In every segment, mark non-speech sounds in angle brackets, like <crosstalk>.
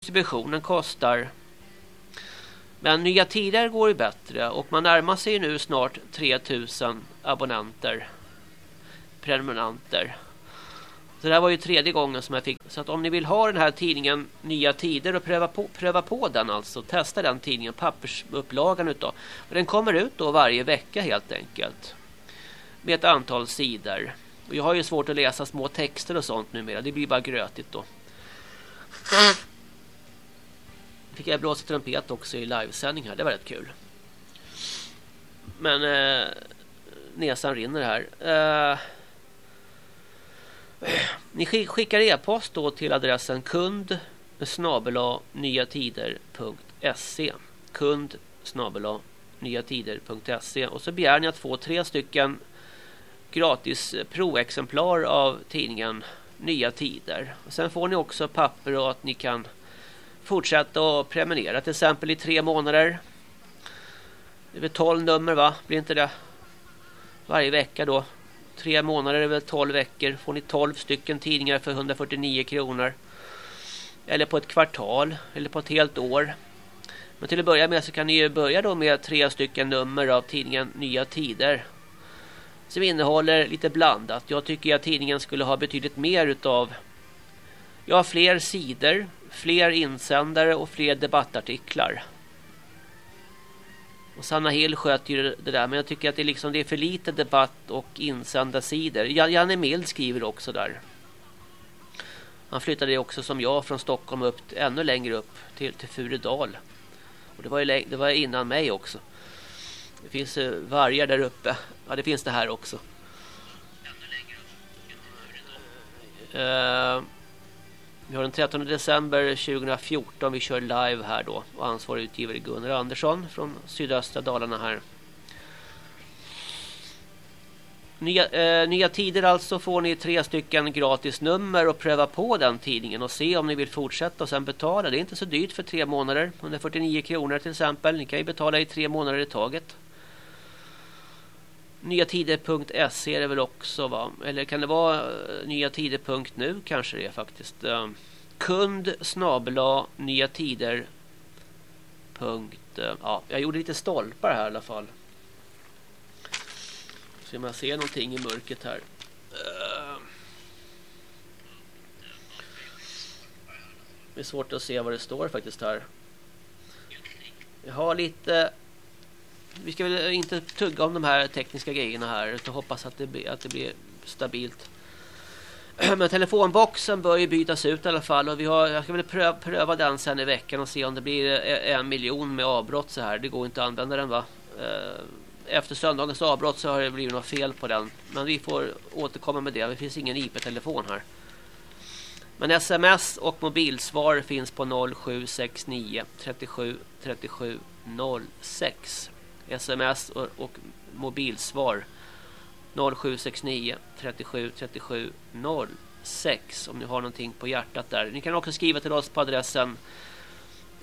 distributionen kostar. Men nya tider går ju bättre och man närmar sig nu snart 3000 abonnenter. Prenumeranter. Så det här var ju tredje gången som jag fick. Så att om ni vill ha den här tidningen Nya Tider och pröva på, pröva på den alltså. Testa den tidningen, pappersupplagan utav. Och den kommer ut då varje vecka helt enkelt. Med ett antal sidor. Och jag har ju svårt att läsa små texter och sånt numera. Det blir bara grötigt då. Fick jag blåsa trumpet också i livesändning här. Det var rätt kul. Men eh, näsan rinner här. Eh, ni skickar e-post då till adressen kund snabela nyatider.se kund snabela nyatider.se och så begär ni att få tre stycken gratis provexemplar av tidningen Nya Tider. Och sen får ni också papper och att ni kan fortsätta att prenumerera till exempel i tre månader. Det är väl 12 nummer va? Blir inte det? Varje vecka då tre månader är väl 12 veckor. Får ni 12 stycken tidningar för 149 kronor. Eller på ett kvartal. Eller på ett helt år. Men till att börja med så kan ni ju börja då med tre stycken nummer av tidningen Nya Tider. Som innehåller lite blandat. Jag tycker att tidningen skulle ha betydligt mer utav Ja, fler sidor, fler insändare och fler debattartiklar. Och Sanna Hill sköter ju det där. Men jag tycker att det är, liksom, det är för lite debatt och insändarsidor. Janne Mild skriver också där. Han flyttade också som jag från Stockholm upp ännu längre upp till, till Furedal. Och det var, ju, det var innan mig också. Det finns eh, vargar där uppe. Ja, det finns det här också. Uh, vi har den 13 december 2014. Vi kör live här då. Och ansvarig utgivare Gunnar Andersson från sydöstra Dalarna här. Nya, eh, nya tider alltså får ni tre stycken gratis nummer och pröva på den tidningen och se om ni vill fortsätta och sen betala. Det är inte så dyrt för tre månader. 149 kronor till exempel. Ni kan ju betala i tre månader i taget. Nyatider.se är det väl också va? Eller kan det vara eh, nyatider.nu kanske det är faktiskt. Uh, kund snabela nyatider. Punkt, eh, ja, jag gjorde lite stolpar här i alla fall. Se om jag ser någonting i mörkret här. Det är svårt att se vad det står faktiskt här. Jag har lite vi ska väl inte tugga om de här tekniska grejerna här utan hoppas att det, blir, att det blir stabilt. <clears throat> Men telefonboxen bör ju bytas ut i alla fall och vi har, jag ska väl pröva, pröva den sen i veckan och se om det blir eh, en miljon med avbrott så här. Det går inte att använda den va. Eh, efter söndagens avbrott så har det blivit något fel på den. Men vi får återkomma med det. Det finns ingen IP-telefon här. Men sms och mobilsvar finns på 0769 37 37 06 sms och, och mobilsvar 0769 37 37 06 om ni har någonting på hjärtat där. Ni kan också skriva till oss på adressen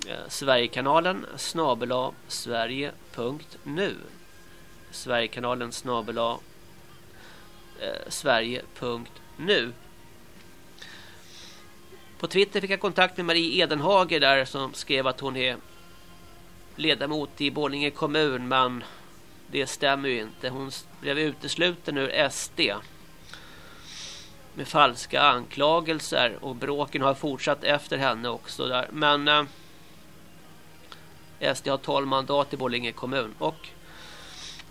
eh, Sverigekanalen snabela sverige.nu Sverigekanalen snabela eh, sverige.nu På Twitter fick jag kontakt med Marie Edenhager där som skrev att hon är ledamot i Borlänge kommun men det stämmer ju inte. Hon blev utesluten ur SD med falska anklagelser och bråken har fortsatt efter henne också där. Men eh, SD har 12 mandat i Borlänge kommun och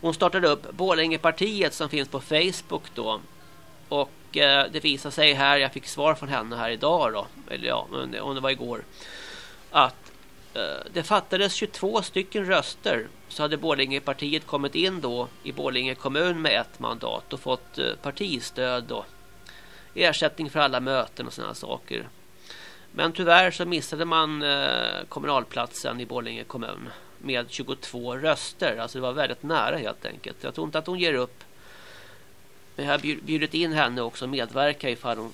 hon startade upp Borlängepartiet som finns på Facebook då. Och eh, det visar sig här, jag fick svar från henne här idag då, eller ja, om det var igår, att Eh, det fattades 22 stycken röster så hade Borlängepartiet kommit in då i Borlänge kommun med ett mandat och fått eh, partistöd och ersättning för alla möten och sådana saker. Men tyvärr så missade man eh, kommunalplatsen i Borlänge kommun med 22 röster. Alltså det var väldigt nära helt enkelt. Jag tror inte att hon ger upp. Men jag har bjudit in henne också att medverka ifall hon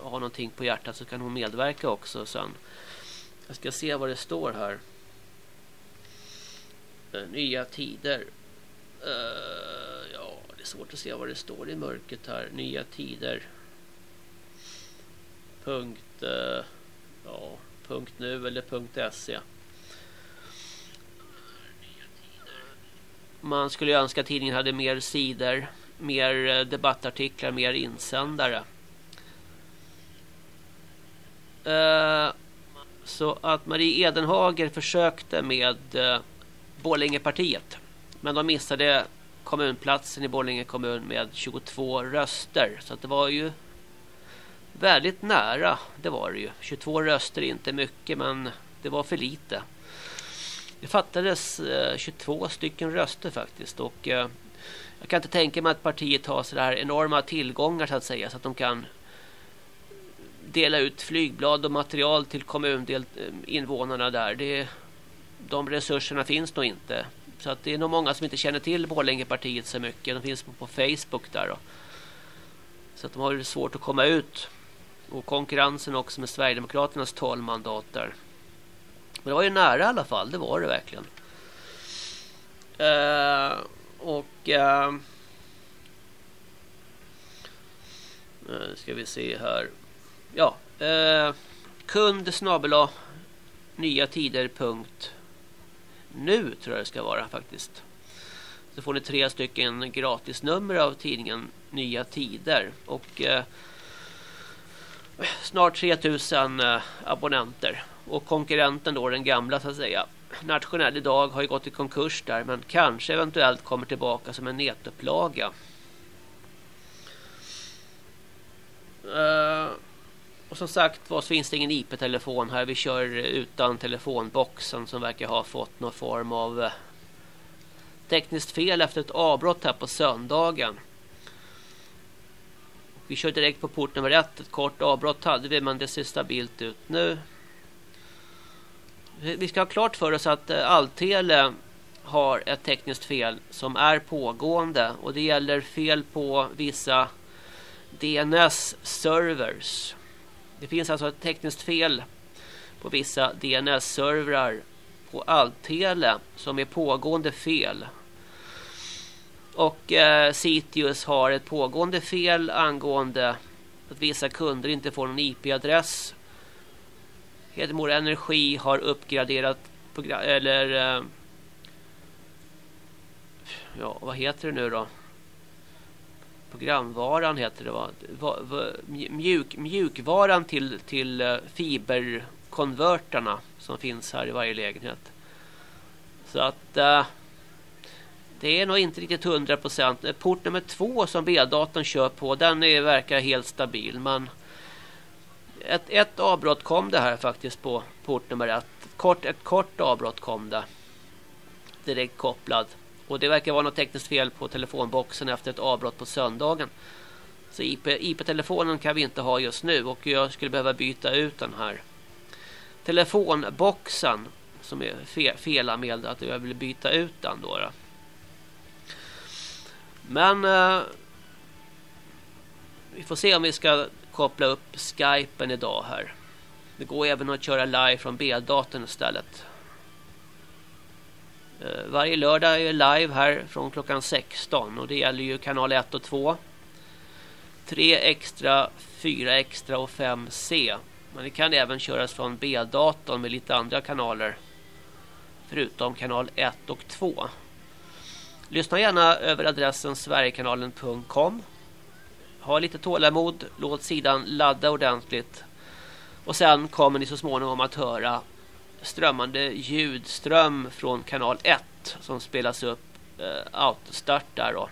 har någonting på hjärtat så kan hon medverka också sen. Jag ska se vad det står här. Eh, nya tider. Uh, ja, det är svårt att se vad det står i mörkret här. Nya tider. Punkt. Uh, ja, .nu eller punkt .se. Man skulle önska att tidningen hade mer sidor, mer debattartiklar, mer insändare. Så att Marie Edenhager försökte med eh, Borlängepartiet. Men de missade kommunplatsen i Borlänge kommun med 22 röster. Så att det var ju väldigt nära. Det var det ju. 22 röster är inte mycket men det var för lite. Det fattades eh, 22 stycken röster faktiskt. Och eh, jag kan inte tänka mig att partiet har sådär enorma tillgångar så att säga. Så att de kan dela ut flygblad och material till kommuninvånarna där. Det, de resurserna finns nog inte. Så att det är nog många som inte känner till Borlängepartiet så mycket. De finns på Facebook där. Då. Så att de har det svårt att komma ut. Och konkurrensen också med Sverigedemokraternas 12 mandat där. Men det var ju nära i alla fall, det var det verkligen. Uh, och... Uh, nu ska vi se här. Ja, eh, kund snabela nya tider punkt nu tror jag det ska vara faktiskt. Så får ni tre stycken gratisnummer av tidningen Nya Tider och eh, snart 3000 eh, abonnenter och konkurrenten då den gamla så att säga. Nationell idag har ju gått i konkurs där men kanske eventuellt kommer tillbaka som en nätupplaga. Uh, eh, och som sagt vad så finns det ingen IP-telefon här. Vi kör utan telefonboxen som verkar ha fått någon form av eh, tekniskt fel efter ett avbrott här på söndagen. Vi kör direkt på port nummer ett. Ett kort avbrott hade vi men det ser stabilt ut nu. Vi ska ha klart för oss att eh, Alltele har ett tekniskt fel som är pågående och det gäller fel på vissa DNS-servers. Det finns alltså ett tekniskt fel på vissa DNS-servrar på Altele som är pågående fel. Och eh, Citius har ett pågående fel angående att vissa kunder inte får någon IP-adress. Hedemora Energi har uppgraderat eller eh, ja, vad heter det nu då? Programvaran heter det va? Mjuk, mjukvaran till, till eh, fiberkonverterna fiberkonvertarna som finns här i varje lägenhet. Så att eh, det är nog inte riktigt 100 procent. Eh, port nummer två som B-datorn kör på den är, verkar helt stabil. Men ett, ett avbrott kom det här faktiskt på port nummer ett. Kort, ett kort avbrott kom det. Direkt kopplad. Och det verkar vara något tekniskt fel på telefonboxen efter ett avbrott på söndagen. Så IP-telefonen IP kan vi inte ha just nu och jag skulle behöva byta ut den här telefonboxen som är fe felanmäld att jag vill byta ut den då. då. Men eh, vi får se om vi ska koppla upp Skypen idag här. Det går även att köra live från B-datorn istället. Eh, varje lördag är live här från klockan 16 och det gäller ju kanal 1 och 2. 3 extra, 4 extra och 5C. Men det kan även köras från B-datorn med lite andra kanaler. Förutom kanal 1 och 2. Lyssna gärna över adressen sverigekanalen.com. Ha lite tålamod, låt sidan ladda ordentligt. Och sen kommer ni så småningom att höra strömmande ljudström från kanal 1 som spelas upp eh, autostart där då.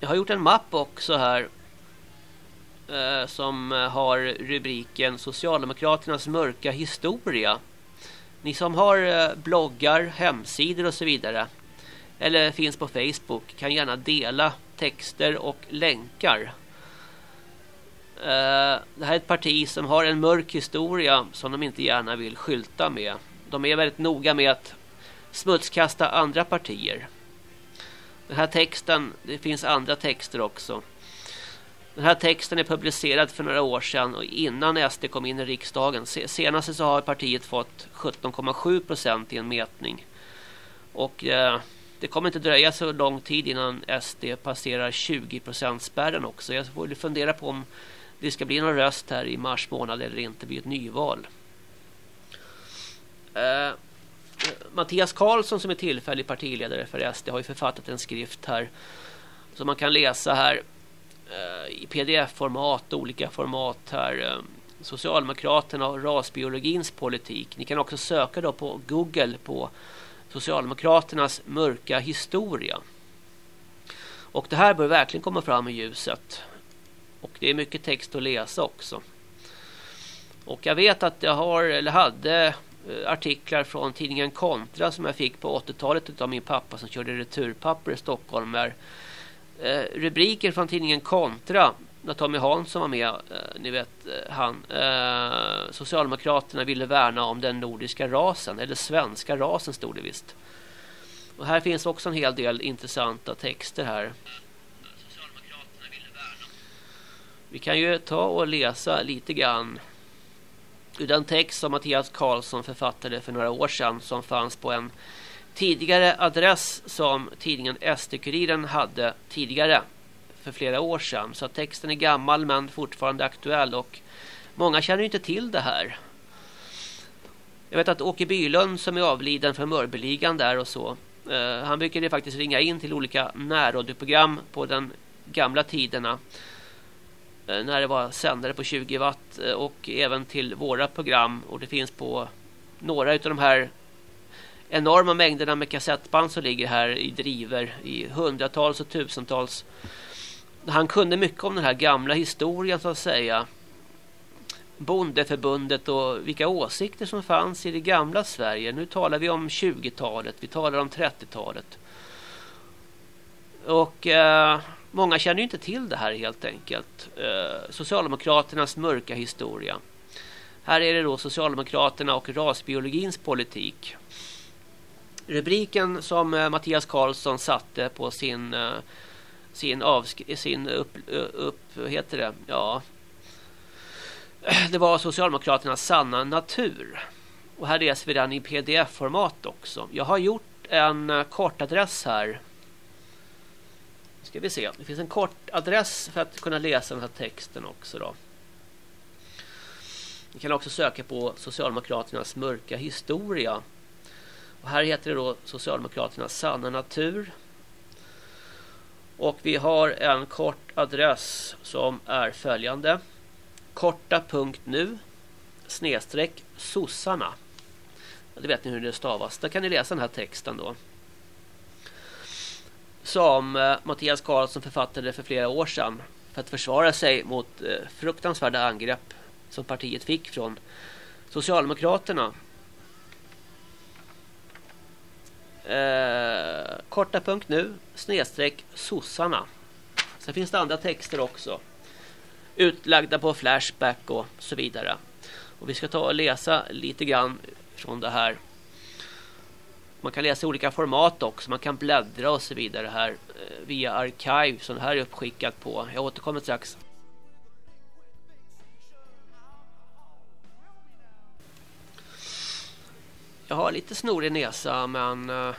Jag har gjort en mapp också här eh, som har rubriken Socialdemokraternas mörka historia. Ni som har eh, bloggar, hemsidor och så vidare eller finns på Facebook kan gärna dela texter och länkar Eh, Eh, det här är ett parti som har en mörk historia som de inte gärna vill skylta med. De är väldigt noga med att smutskasta andra partier. Den här texten, det finns andra texter också. Den här texten är publicerad för några år sedan och innan SD kom in i riksdagen. Senast så har partiet fått 17,7 procent i en mätning. Och eh, det kommer inte dröja så lång tid innan SD passerar 20 spärren också. Jag får fundera på om det ska bli någon röst här i mars månad eller inte blir ett nyval. Eh, Mattias Karlsson som är tillfällig partiledare för SD har ju författat en skrift här som man kan läsa här eh, i pdf-format, olika format här. Eh, Socialdemokraterna och rasbiologins politik. Ni kan också söka då på Google på Socialdemokraternas mörka historia. Och det här bör verkligen komma fram i ljuset. Och det är mycket text att läsa också. Och jag vet att jag har eller hade eh, artiklar från tidningen Kontra som jag fick på 80-talet av min pappa som körde returpapper i Stockholm. Där, eh, rubriker från tidningen Kontra när Tommy Hansson var med, eh, ni vet eh, han, eh, Socialdemokraterna ville värna om den nordiska rasen, eller svenska rasen stod det visst. Och här finns också en hel del intressanta texter här. Vi kan ju ta och läsa lite grann ur den text som Mattias Karlsson författade för några år sedan som fanns på en tidigare adress som tidningen SD-kuriren hade tidigare för flera år sedan. Så texten är gammal men fortfarande aktuell och många känner inte till det här. Jag vet att Åke Bylund som är avliden från Mörbyligan där och så. Eh, han brukade faktiskt ringa in till olika närradioprogram på den gamla tiderna. Eh, när det var sändare på 20 watt eh, och även till våra program. Och det finns på några utav de här enorma mängderna med kassettband som ligger här i driver i hundratals och tusentals han kunde mycket om den här gamla historien så att säga. Bondeförbundet och vilka åsikter som fanns i det gamla Sverige. Nu talar vi om 20-talet, vi talar om 30-talet. Och eh, många känner ju inte till det här helt enkelt. Eh, Socialdemokraternas mörka historia. Här är det då Socialdemokraterna och rasbiologins politik. Rubriken som eh, Mattias Karlsson satte på sin eh, sin sin upp, eh, upp heter det ja det var Socialdemokraternas sanna natur och här läser vi den i pdf-format också jag har gjort en kortadress här ska vi se det finns en kort adress för att kunna läsa den här texten också då ni kan också söka på Socialdemokraternas mörka historia och här heter det då Socialdemokraternas sanna natur och vi har en kort adress som är följande. Korta.nu snedstreck sossarna. Det vet ni hur det stavas. Där kan ni läsa den här texten då. Som eh, Mattias Karlsson författade för flera år sedan. För att försvara sig mot eh, fruktansvärda angrepp som partiet fick från Socialdemokraterna eh, korta punkt nu snedstreck sossarna. Sen finns det andra texter också. Utlagda på Flashback och så vidare. Och vi ska ta och läsa lite grann från det här. Man kan läsa i olika format också. Man kan bläddra och så vidare här eh, via arkiv som det här är uppskickat på. Jag återkommer strax. Jag har lite snorig näsa men uh,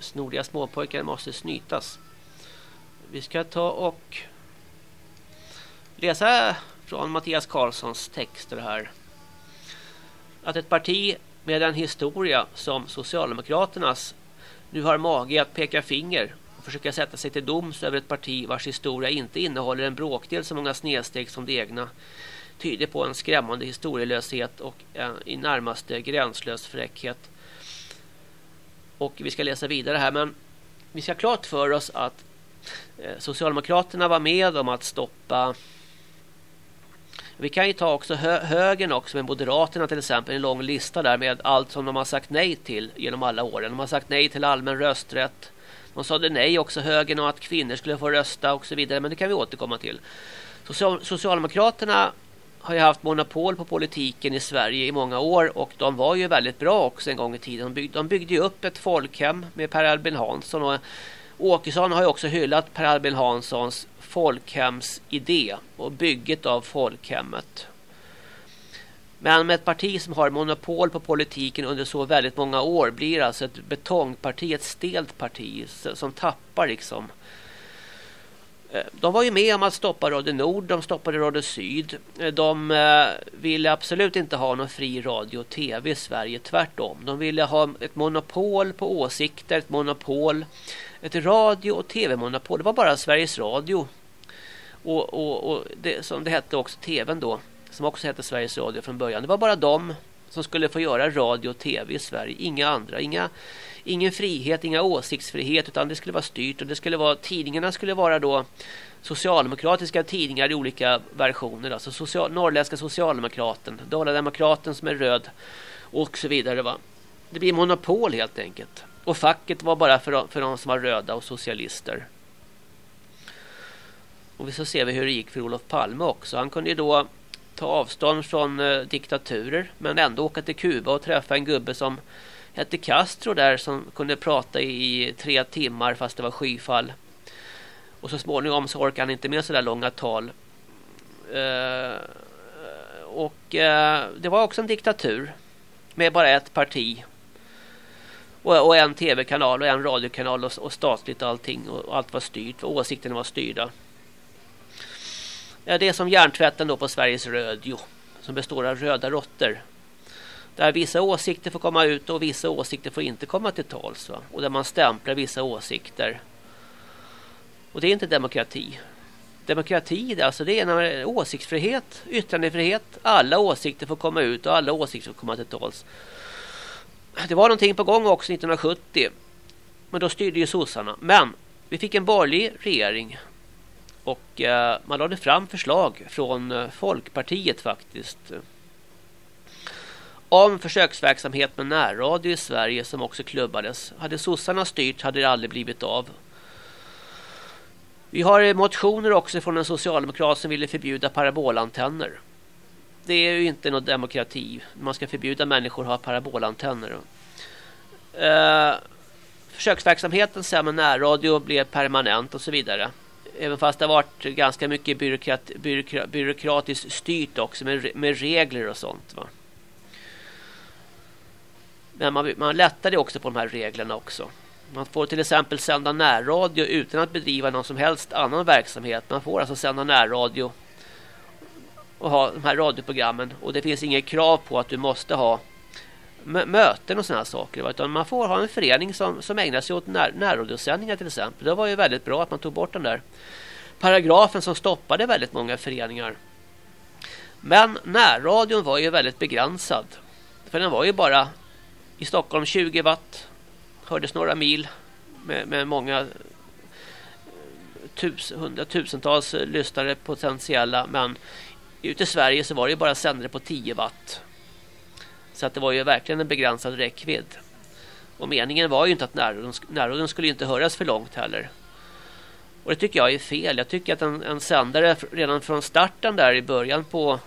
snoriga småpojkar måste snytas. Vi ska ta och läsa från Mattias Karlssons texter här. Att ett parti med en historia som Socialdemokraternas nu har mage att peka finger och försöka sätta sig till doms över ett parti vars historia inte innehåller en bråkdel så många snedsteg som det egna tyder på en skrämmande historielöshet och en i närmaste gränslös fräckhet. Och vi ska läsa vidare här men vi ska klart för oss att eh, Socialdemokraterna var med om att stoppa vi kan ju ta också hö högern också med Moderaterna till exempel en lång lista där med allt som de har sagt nej till genom alla åren. De har sagt nej till allmän rösträtt. De sa det nej också högern och att kvinnor skulle få rösta och så vidare men det kan vi återkomma till. Social Socialdemokraterna har ju haft monopol på politiken i Sverige i många år och de var ju väldigt bra också en gång i tiden. De byggde, de byggde ju upp ett folkhem med Per Albin Hansson och Åkesson har ju också hyllat Per Albin Hanssons folkhemsidé och bygget av folkhemmet. Men med ett parti som har monopol på politiken under så väldigt många år blir alltså ett betongparti, ett stelt parti som tappar liksom eh, de var ju med om att stoppa Radio Nord, de stoppade Radio Syd. Eh, de eh, ville absolut inte ha någon fri radio och tv i Sverige, tvärtom. De ville ha ett monopol på åsikter, ett monopol, ett radio- och tv-monopol. Det var bara Sveriges Radio. Och, och, och det, som det hette också tvn då, som också hette Sveriges Radio från början. Det var bara de som skulle få göra radio och tv i Sverige, inga andra. Inga ingen frihet, inga åsiktsfrihet utan det skulle vara styrt och det skulle vara tidningarna skulle vara då socialdemokratiska tidningar i olika versioner alltså social, norrländska socialdemokraten, Dalademokraten som är röd och så vidare va. Det blir monopol helt enkelt. Och facket var bara för, för de som var röda och socialister. Och så ser vi hur det gick för Olof Palme också. Han kunde ju då ta avstånd från eh, diktaturer men ändå åka till Kuba och träffa en gubbe som hette Castro där som kunde prata i tre timmar fast det var skyfall. Och så småningom så orkade han inte med sådär långa tal. Eh, och eh, det var också en diktatur med bara ett parti. Och, och en tv-kanal och en radiokanal och, och statligt allting. Och allt var styrt, och åsikterna var styrda. Ja, det är som hjärntvätten då på Sveriges rödjo Som består av röda råttor där vissa åsikter får komma ut och vissa åsikter får inte komma till tals. Va? Och där man stämplar vissa åsikter. Och det är inte demokrati. Demokrati det, alltså det är när åsiktsfrihet, yttrandefrihet. Alla åsikter får komma ut och alla åsikter får komma till tals. Det var någonting på gång också 1970. Men då styrde ju sossarna. Men vi fick en borgerlig regering. Och eh, man lade fram förslag från eh, Folkpartiet faktiskt om försöksverksamhet med närradio i Sverige som också klubbades. Hade sossarna styrt hade det aldrig blivit av. Vi har eh, motioner också från en socialdemokrat som ville förbjuda parabolantenner. Det är ju inte någon demokrati. Man ska förbjuda människor att ha parabolantenner. Uh, försöksverksamheten sen med närradio blev permanent och så vidare. Även fast det har varit ganska mycket byråkrat, byråkrat, byråkratiskt styrt också med, med regler och sånt. Va? Men man, man lättade också på de här reglerna också. Man får till exempel sända närradio utan att bedriva någon som helst annan verksamhet. Man får alltså sända närradio och ha de här radioprogrammen. Och det finns inget krav på att du måste ha möten och sådana saker. Utan man får ha en förening som, som ägnar sig åt när, närradiosändningar till exempel. Det var ju väldigt bra att man tog bort den där paragrafen som stoppade väldigt många föreningar. Men närradion var ju väldigt begränsad. För den var ju bara i Stockholm 20 watt. Hördes några mil med, med många tus, hundratusentals lyssnare potentiella. Men ute i Sverige så var det ju bara sändare på 10 watt. Så att det var ju verkligen en begränsad räckvidd. Och meningen var ju inte att närradion, närradion skulle inte höras för långt heller. Och det tycker jag är fel. Jag tycker att en, en sändare redan från starten där i början på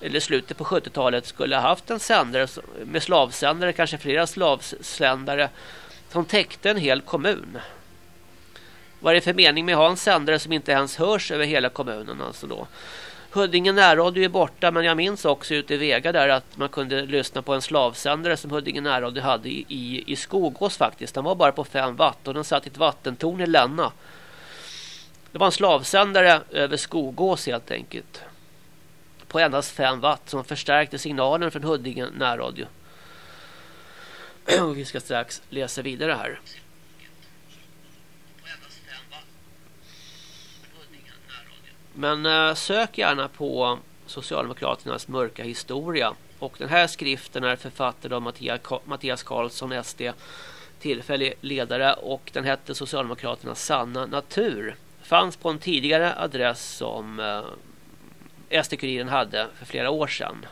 eller slutet på 70-talet skulle ha haft en sändare med slavsändare, kanske flera slavsändare som täckte en hel kommun. Vad är det för mening med att ha en sändare som inte ens hörs över hela kommunen alltså då? Huddinge närradio är borta men jag minns också ute i Vega där att man kunde lyssna på en slavsändare som Huddinge närradio hade i, i, i Skogås faktiskt. Den var bara på 5 watt och den satt i ett vattentorn i Länna. Det var en slavsändare över Skogås helt enkelt på endast 5 watt som förstärkte signalen från Huddinge närradio. <clears throat> Och vi ska strax läsa vidare här. Men eh, sök gärna på Socialdemokraternas mörka historia. Och den här skriften är författad av Mattias Karlsson, SD, tillfällig ledare. Och den hette Socialdemokraternas sanna natur. Fanns på en tidigare adress som eh, SD-kuriren hade för flera år sedan.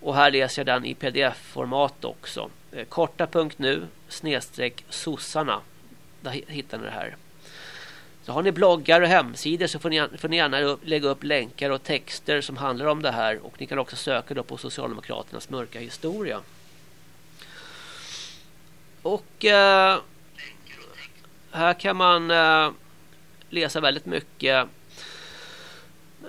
Och här läser jag den i pdf-format också. Eh, Korta.nu snedstreck sossarna. Där hittar ni det här. Så har ni bloggar och hemsidor så får ni, får ni gärna upp, lägga upp länkar och texter som handlar om det här. Och ni kan också söka då på Socialdemokraternas mörka historia. Och eh, här kan man eh, läsa väldigt mycket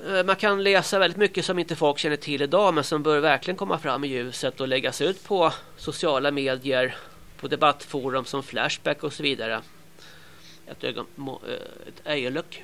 eh, man kan läsa väldigt mycket som inte folk känner till idag men som bör verkligen komma fram i ljuset och läggas ut på sociala medier, på debattforum som Flashback och så vidare ett, ögon, eh, ett ögonlock